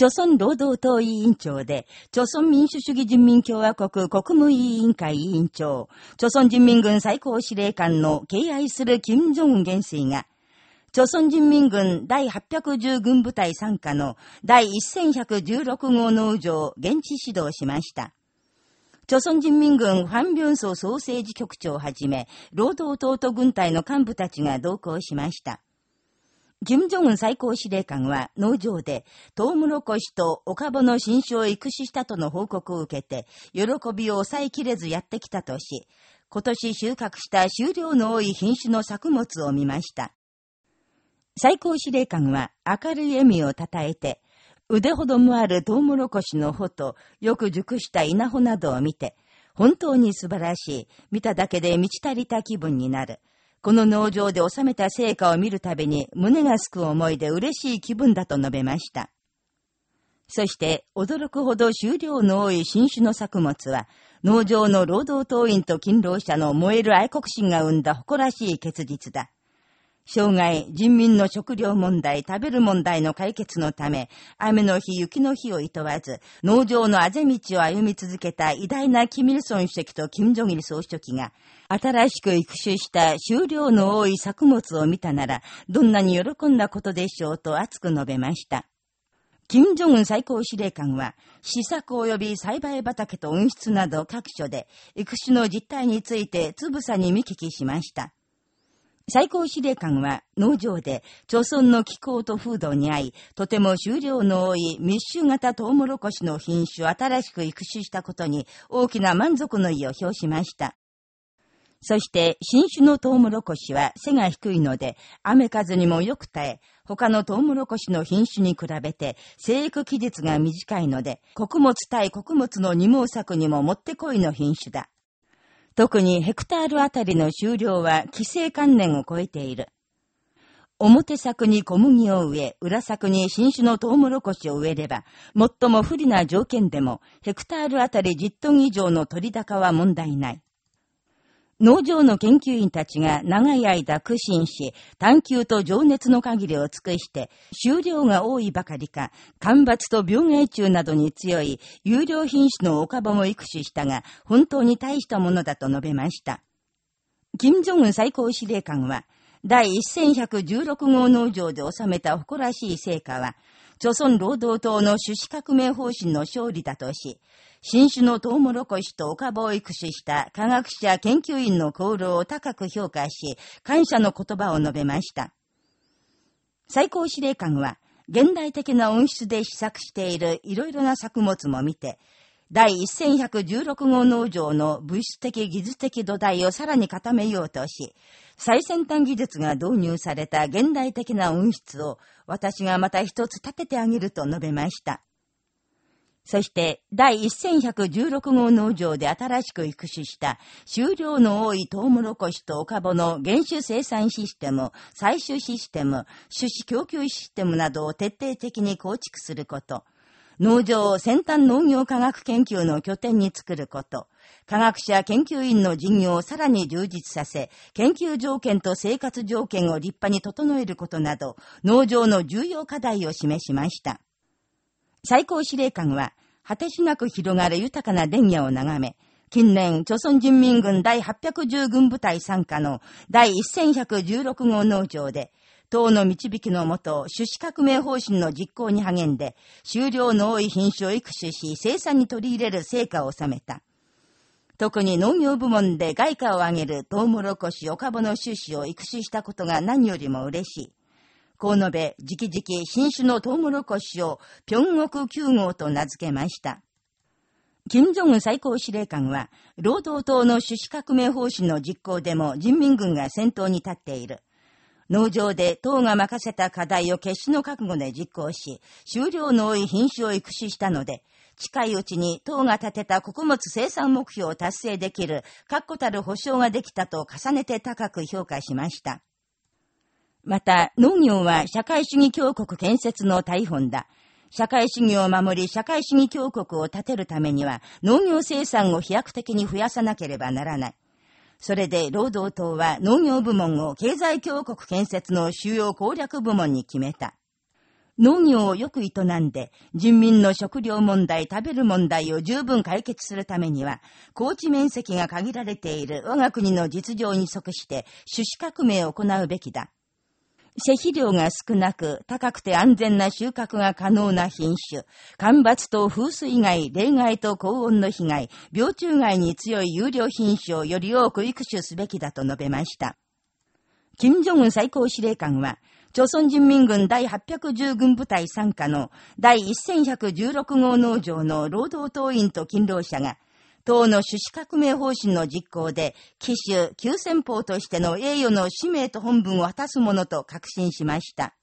朝鮮労働党委員長で、朝鮮民主主義人民共和国国務委員会委員長、朝鮮人民軍最高司令官の敬愛する金正恩元帥が、朝鮮人民軍第810軍部隊参加の第1116号農場を現地指導しました。朝鮮人民軍ファンビョンソ総政治局長をはじめ、労働党と軍隊の幹部たちが同行しました。金正恩最高司令官は農場で、トウモロコシとオカボの新種を育種したとの報告を受けて、喜びを抑えきれずやってきたとし、今年収穫した収量の多い品種の作物を見ました。最高司令官は明るい笑みをたたえて、腕ほどもあるトウモロコシの穂とよく熟した稲穂などを見て、本当に素晴らしい、見ただけで満ち足りた気分になる。この農場で収めた成果を見るたびに胸がすく思いで嬉しい気分だと述べました。そして、驚くほど収量の多い新種の作物は、農場の労働党員と勤労者の燃える愛国心が生んだ誇らしい結実だ。生涯、人民の食料問題、食べる問題の解決のため、雨の日、雪の日を厭わず、農場のあぜ道を歩み続けた偉大なキミルソン主席とキム・ジョギル総書記が、新しく育種した収量の多い作物を見たなら、どんなに喜んだことでしょうと熱く述べました。金正恩最高司令官は、試作及び栽培畑と温室など各所で、育種の実態についてつぶさに見聞きしました。最高司令官は農場で、朝村の気候と風土に合い、とても収量の多い密集型トウモロコシの品種を新しく育種したことに大きな満足の意を表しました。そして、新種のトウモロコシは背が低いので、雨風にもよく耐え、他のトウモロコシの品種に比べて、生育期日が短いので、穀物対穀物の二毛作にももってこいの品種だ。特にヘクタールあたりの収量は規制観念を超えている。表作に小麦を植え、裏作に新種のトウモロコシを植えれば、最も不利な条件でも、ヘクタールあたり10トン以上の取り高は問題ない。農場の研究員たちが長い間苦心し、探求と情熱の限りを尽くして、収量が多いばかりか、干ばつと病害虫などに強い有料品種の岡場も育種したが、本当に大したものだと述べました。金正恩最高司令官は、第1116号農場で収めた誇らしい成果は、朝鮮労働党の種子革命方針の勝利だとし、新種のトウモロコシとオカボを育種した科学者研究員の功労を高く評価し、感謝の言葉を述べました。最高司令官は、現代的な温室で試作しているいろいろな作物も見て、第1116号農場の物質的技術的土台をさらに固めようとし、最先端技術が導入された現代的な温室を私がまた一つ立ててあげると述べました。そして、第1116号農場で新しく育種した収量の多いトウモロコシとオカボの原種生産システム、採取システム、種子供給システムなどを徹底的に構築すること、農場を先端農業科学研究の拠点に作ること、科学者研究員の事業をさらに充実させ、研究条件と生活条件を立派に整えることなど、農場の重要課題を示しました。最高司令官は、果てしなく広がる豊かな田野を眺め、近年、朝鮮人民軍第810軍部隊参加の第1116号農場で、党の導きのもと、種子革命方針の実行に励んで、収量の多い品種を育種し、生産に取り入れる成果を収めた。特に農業部門で外貨を上げるトウモロコシ、オカボの種子を育種したことが何よりも嬉しい。こう述べ、直々新種のトウモロコシを、平国9号と名付けました。金正恩最高司令官は、労働党の種子革命方針の実行でも人民軍が先頭に立っている。農場で党が任せた課題を決死の覚悟で実行し、収量の多い品種を育種したので、近いうちに党が立てた穀物生産目標を達成できる確固たる保障ができたと重ねて高く評価しました。また、農業は社会主義強国建設の大本だ。社会主義を守り、社会主義強国を立てるためには、農業生産を飛躍的に増やさなければならない。それで労働党は農業部門を経済強国建設の主要攻略部門に決めた。農業をよく営んで、人民の食料問題、食べる問題を十分解決するためには、高地面積が限られている我が国の実情に即して種子革命を行うべきだ。施肥量が少なく、高くて安全な収穫が可能な品種、干ばつと風水害、冷害と高温の被害、病虫害に強い有料品種をより多く育種すべきだと述べました。金正恩最高司令官は、朝鮮人民軍第810軍部隊参加の第1116号農場の労働党員と勤労者が、党の種子革命方針の実行で、奇襲、急先鋒としての栄誉の使命と本文を果たすものと確信しました。